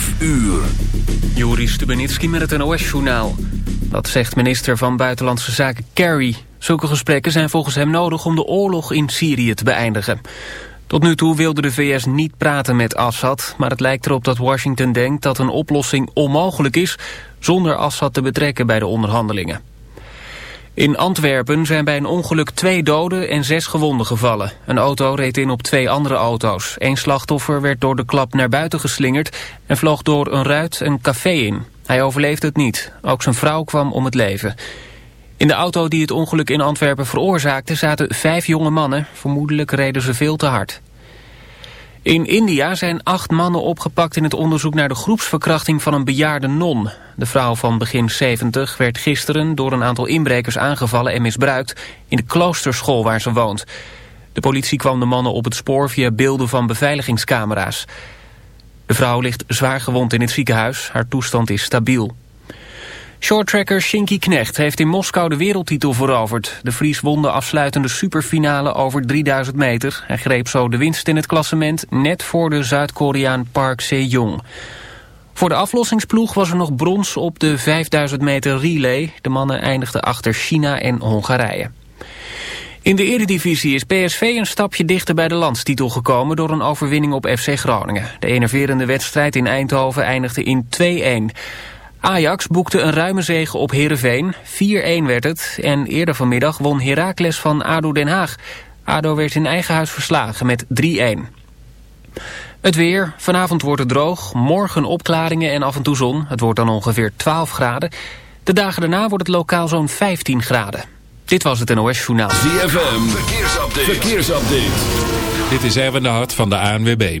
5 uur. Met het NOS-journaal. Dat zegt minister van Buitenlandse Zaken Kerry. Zulke gesprekken zijn volgens hem nodig om de oorlog in Syrië te beëindigen. Tot nu toe wilde de VS niet praten met Assad... maar het lijkt erop dat Washington denkt dat een oplossing onmogelijk is... zonder Assad te betrekken bij de onderhandelingen. In Antwerpen zijn bij een ongeluk twee doden en zes gewonden gevallen. Een auto reed in op twee andere auto's. Eén slachtoffer werd door de klap naar buiten geslingerd... en vloog door een ruit een café in. Hij overleefde het niet. Ook zijn vrouw kwam om het leven. In de auto die het ongeluk in Antwerpen veroorzaakte... zaten vijf jonge mannen. Vermoedelijk reden ze veel te hard. In India zijn acht mannen opgepakt in het onderzoek naar de groepsverkrachting van een bejaarde non. De vrouw van begin 70 werd gisteren door een aantal inbrekers aangevallen en misbruikt in de kloosterschool waar ze woont. De politie kwam de mannen op het spoor via beelden van beveiligingscamera's. De vrouw ligt zwaar gewond in het ziekenhuis. Haar toestand is stabiel. Shorttracker Shinky Knecht heeft in Moskou de wereldtitel veroverd. De Fries won de afsluitende superfinale over 3000 meter. Hij greep zo de winst in het klassement net voor de Zuid-Koreaan Park Se-jong. Voor de aflossingsploeg was er nog brons op de 5000 meter relay. De mannen eindigden achter China en Hongarije. In de eredivisie is PSV een stapje dichter bij de landstitel gekomen... door een overwinning op FC Groningen. De enerverende wedstrijd in Eindhoven eindigde in 2-1. Ajax boekte een ruime zege op Heerenveen. 4-1 werd het en eerder vanmiddag won Heracles van ADO Den Haag. ADO werd in eigen huis verslagen met 3-1. Het weer. Vanavond wordt het droog. Morgen opklaringen en af en toe zon. Het wordt dan ongeveer 12 graden. De dagen daarna wordt het lokaal zo'n 15 graden. Dit was het NOS Journaal. ZFM. Verkeersupdate. Verkeersupdate. Dit is Erwin de Hart van de ANWB.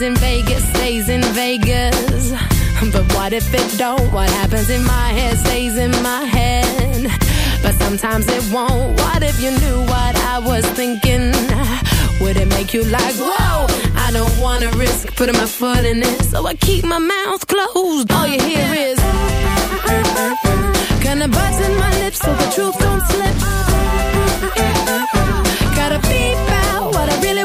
Happens in Vegas stays in Vegas. But what if it don't? What happens in my head stays in my head. But sometimes it won't. What if you knew what I was thinking? Would it make you like, whoa? I don't wanna risk putting my foot in it. So I keep my mouth closed. All you hear is. Kinda button my lips so the truth don't slip. Gotta beep out what I really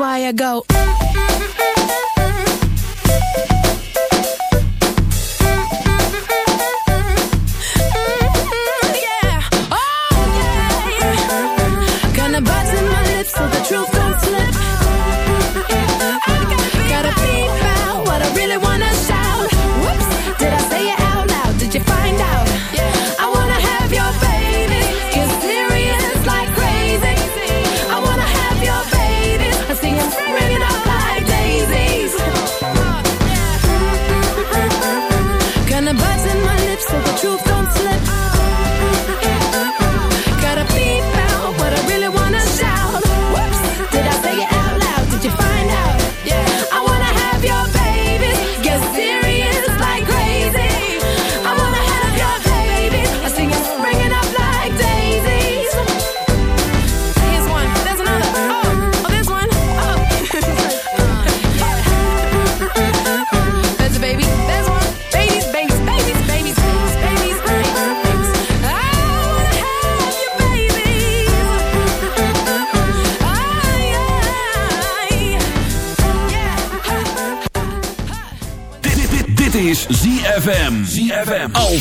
why I go.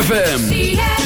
ZFM.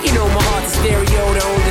stereo to own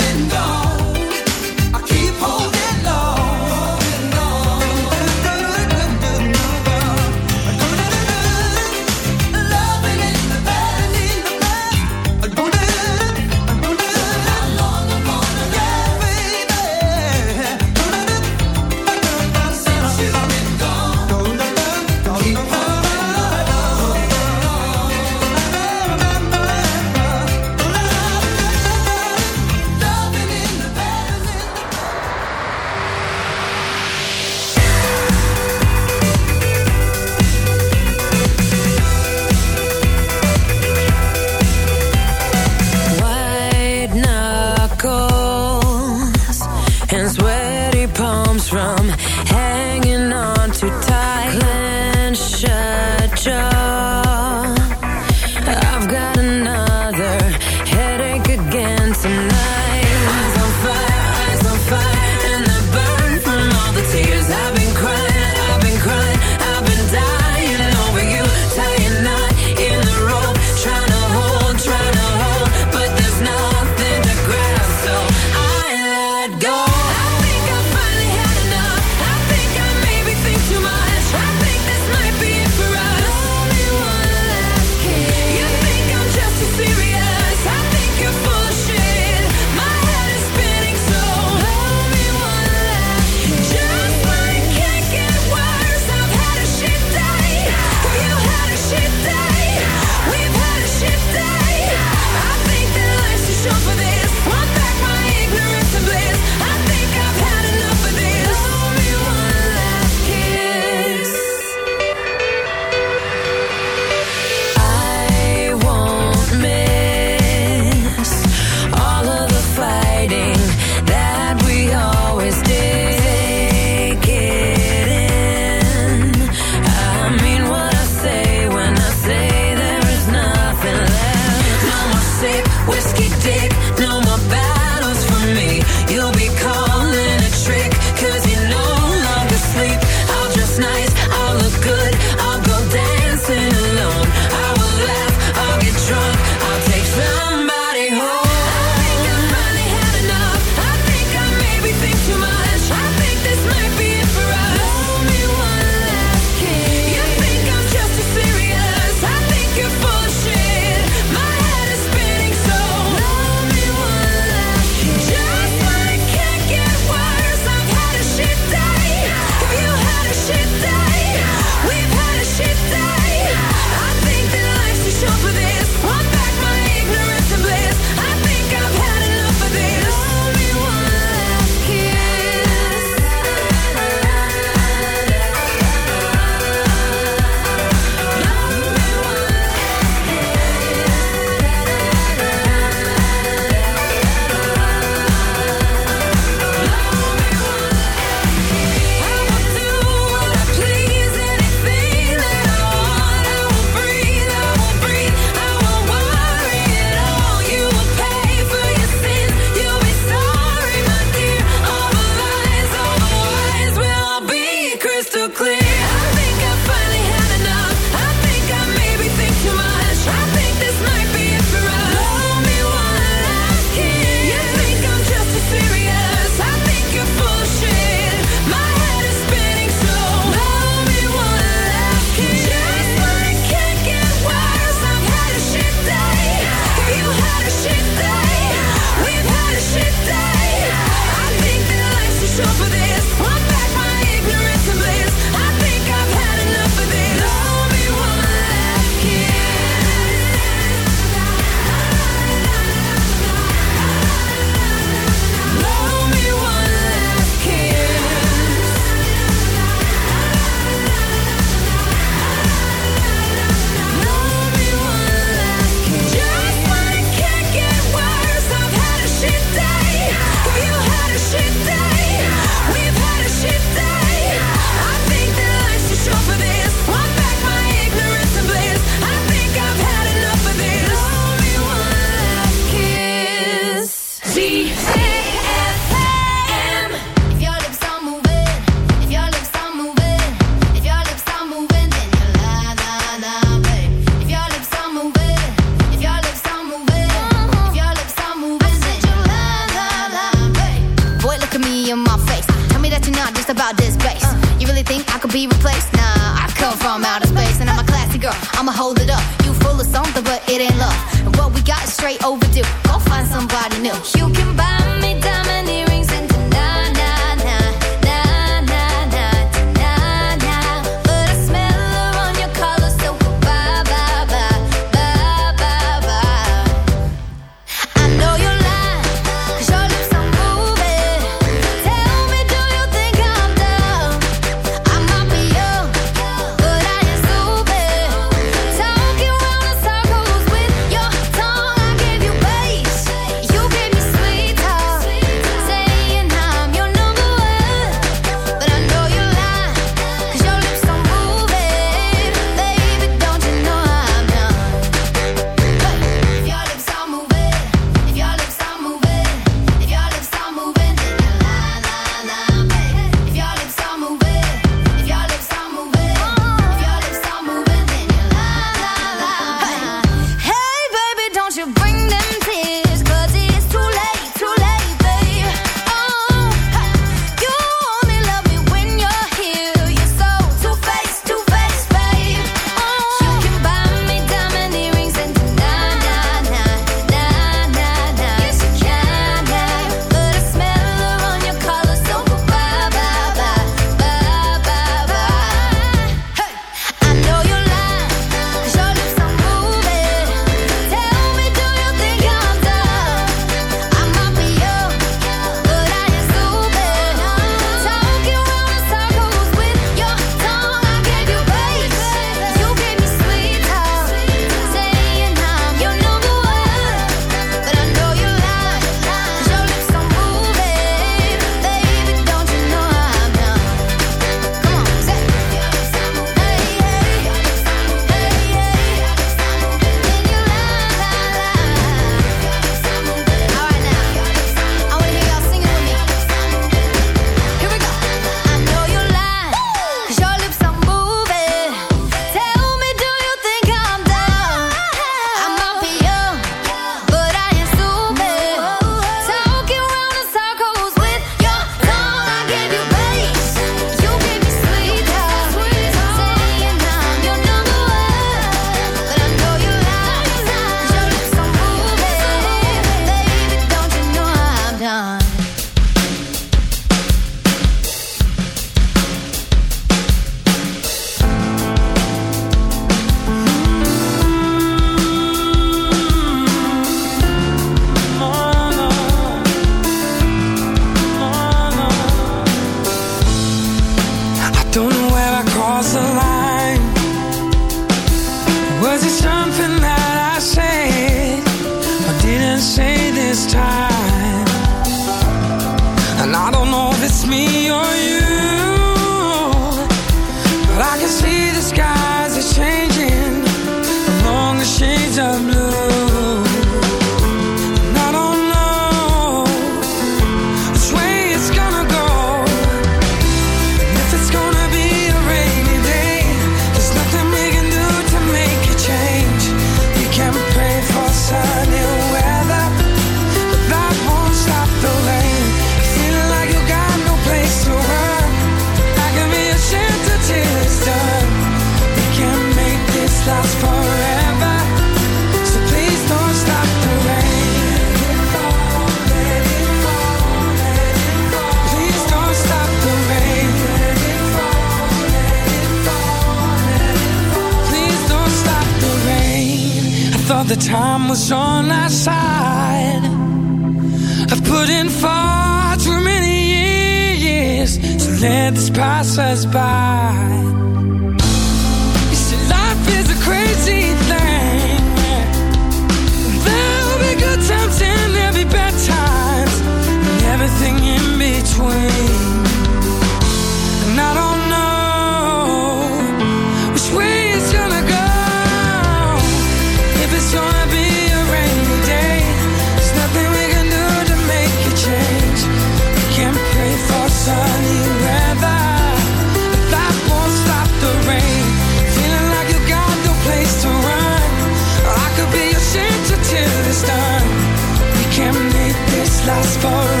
far